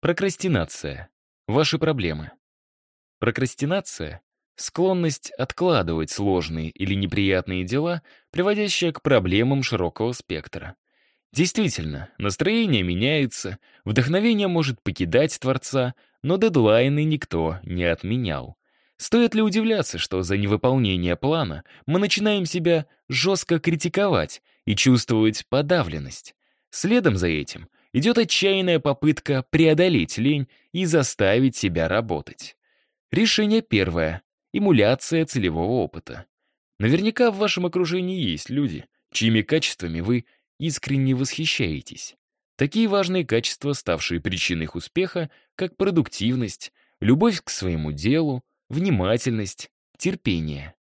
Прокрастинация. Ваши проблемы. Прокрастинация — склонность откладывать сложные или неприятные дела, приводящая к проблемам широкого спектра. Действительно, настроение меняется, вдохновение может покидать Творца, но дедлайны никто не отменял. Стоит ли удивляться, что за невыполнение плана мы начинаем себя жестко критиковать и чувствовать подавленность? Следом за этим идет отчаянная попытка преодолеть лень и заставить себя работать. Решение первое — эмуляция целевого опыта. Наверняка в вашем окружении есть люди, чьими качествами вы искренне восхищаетесь. Такие важные качества, ставшие причиной их успеха, как продуктивность, любовь к своему делу, внимательность, терпение.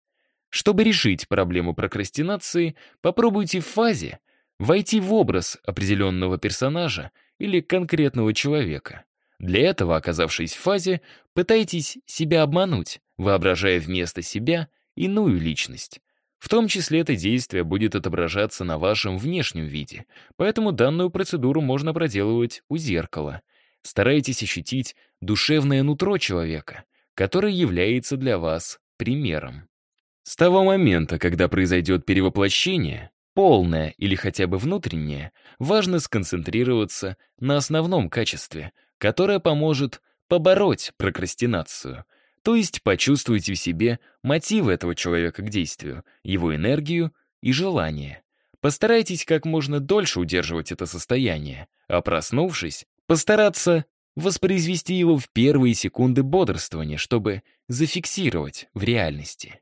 Чтобы решить проблему прокрастинации, попробуйте в фазе войти в образ определенного персонажа или конкретного человека. Для этого, оказавшись в фазе, пытайтесь себя обмануть, воображая вместо себя иную личность. В том числе это действие будет отображаться на вашем внешнем виде, поэтому данную процедуру можно проделывать у зеркала. Старайтесь ощутить душевное нутро человека, который является для вас примером. С того момента, когда произойдет перевоплощение, полное или хотя бы внутреннее, важно сконцентрироваться на основном качестве, которое поможет побороть прокрастинацию — то есть почувствуйте в себе мотивы этого человека к действию, его энергию и желание. Постарайтесь как можно дольше удерживать это состояние, а проснувшись, постараться воспроизвести его в первые секунды бодрствования, чтобы зафиксировать в реальности.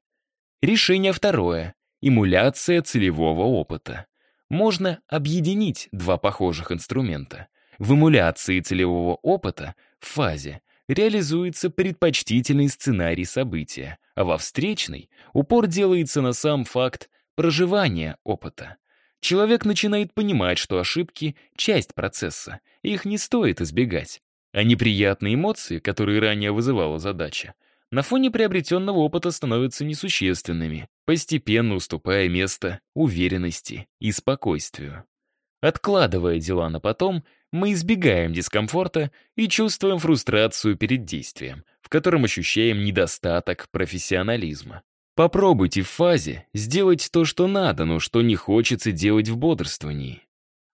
Решение второе — эмуляция целевого опыта. Можно объединить два похожих инструмента. В эмуляции целевого опыта в фазе реализуется предпочтительный сценарий события, а во встречной упор делается на сам факт проживания опыта. Человек начинает понимать, что ошибки — часть процесса, их не стоит избегать. А неприятные эмоции, которые ранее вызывала задача, на фоне приобретенного опыта становятся несущественными, постепенно уступая место уверенности и спокойствию. Откладывая дела на потом, мы избегаем дискомфорта и чувствуем фрустрацию перед действием, в котором ощущаем недостаток профессионализма. Попробуйте в фазе сделать то, что надо, но что не хочется делать в бодрствовании.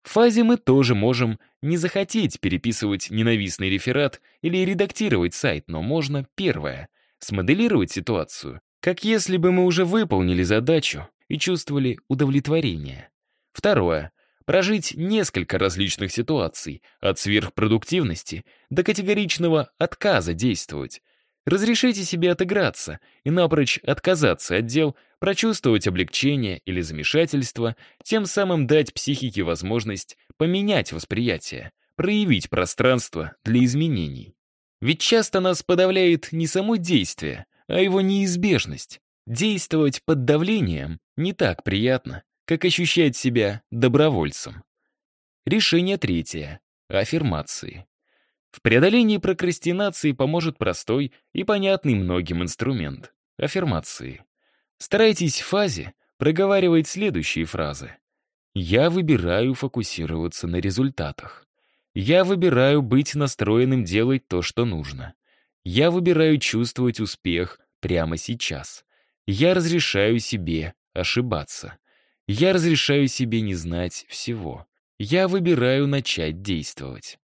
В фазе мы тоже можем не захотеть переписывать ненавистный реферат или редактировать сайт, но можно, первое, смоделировать ситуацию, как если бы мы уже выполнили задачу и чувствовали удовлетворение. Второе, прожить несколько различных ситуаций, от сверхпродуктивности до категоричного отказа действовать. Разрешите себе отыграться и напрочь отказаться от дел, прочувствовать облегчение или замешательство, тем самым дать психике возможность поменять восприятие, проявить пространство для изменений. Ведь часто нас подавляет не само действие, а его неизбежность. Действовать под давлением не так приятно, как ощущать себя добровольцем. Решение третье. Аффирмации. В преодолении прокрастинации поможет простой и понятный многим инструмент — аффирмации. Старайтесь в фазе проговаривать следующие фразы. «Я выбираю фокусироваться на результатах». «Я выбираю быть настроенным делать то, что нужно». «Я выбираю чувствовать успех прямо сейчас». «Я разрешаю себе ошибаться». Я разрешаю себе не знать всего. Я выбираю начать действовать.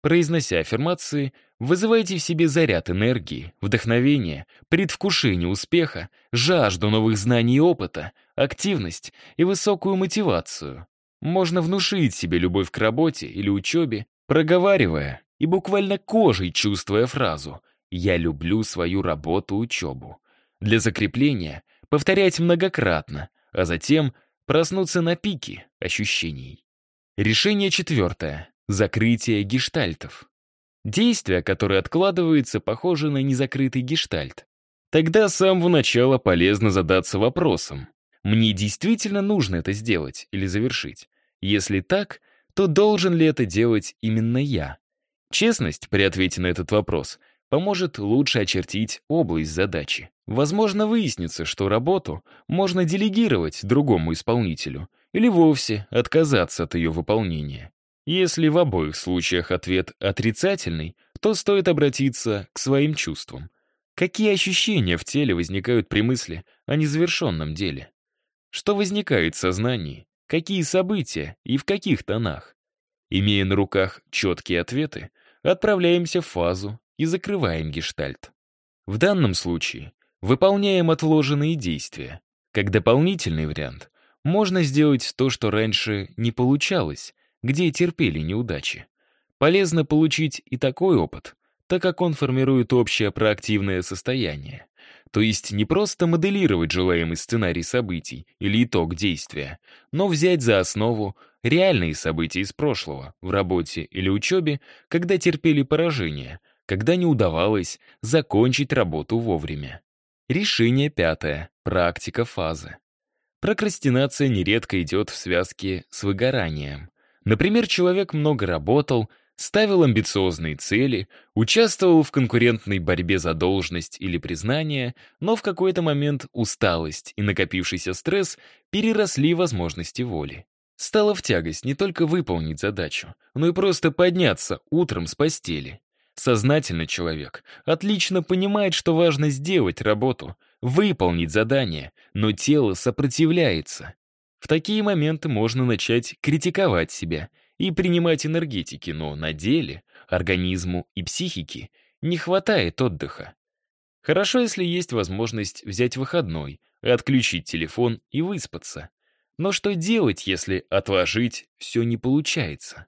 Произнося аффирмации, вызывайте в себе заряд энергии, вдохновения, предвкушение успеха, жажду новых знаний и опыта, активность и высокую мотивацию. Можно внушить себе любовь к работе или учебе, проговаривая и буквально кожей чувствуя фразу «Я люблю свою работу-учебу». Для закрепления повторять многократно, а затем Проснуться на пике ощущений. Решение четвертое. Закрытие гештальтов. Действие, которое откладывается, похоже на незакрытый гештальт. Тогда с самого начала полезно задаться вопросом. Мне действительно нужно это сделать или завершить? Если так, то должен ли это делать именно я? Честность при ответе на этот вопрос поможет лучше очертить область задачи. Возможно, выяснится, что работу можно делегировать другому исполнителю или вовсе отказаться от ее выполнения. Если в обоих случаях ответ отрицательный, то стоит обратиться к своим чувствам. Какие ощущения в теле возникают при мысли о незавершенном деле? Что возникает в сознании? Какие события и в каких тонах? Имея на руках четкие ответы, отправляемся в фазу и закрываем гештальт. В данном случае выполняем отложенные действия. Как дополнительный вариант, можно сделать то, что раньше не получалось, где терпели неудачи. Полезно получить и такой опыт, так как он формирует общее проактивное состояние. То есть не просто моделировать желаемый сценарий событий или итог действия, но взять за основу реальные события из прошлого, в работе или учебе, когда терпели поражение, когда не удавалось закончить работу вовремя. Решение пятое. Практика фазы. Прокрастинация нередко идет в связке с выгоранием. Например, человек много работал, ставил амбициозные цели, участвовал в конкурентной борьбе за должность или признание, но в какой-то момент усталость и накопившийся стресс переросли возможности воли. Стало в тягость не только выполнить задачу, но и просто подняться утром с постели. Сознательный человек отлично понимает, что важно сделать работу, выполнить задание, но тело сопротивляется. В такие моменты можно начать критиковать себя — и принимать энергетики, но на деле организму и психике не хватает отдыха. Хорошо, если есть возможность взять выходной, отключить телефон и выспаться. Но что делать, если отложить все не получается?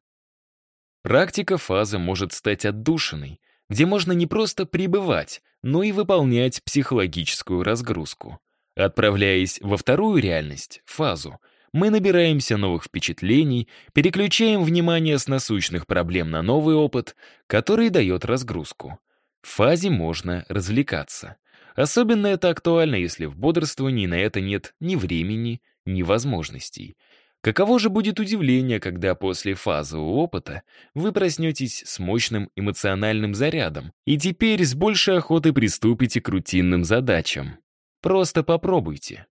Практика фазы может стать отдушиной, где можно не просто пребывать, но и выполнять психологическую разгрузку. Отправляясь во вторую реальность, фазу — мы набираемся новых впечатлений, переключаем внимание с насущных проблем на новый опыт, который дает разгрузку. В фазе можно развлекаться. Особенно это актуально, если в бодрствовании на это нет ни времени, ни возможностей. Каково же будет удивление, когда после фазового опыта вы проснетесь с мощным эмоциональным зарядом и теперь с большей охотой приступите к рутинным задачам. Просто попробуйте.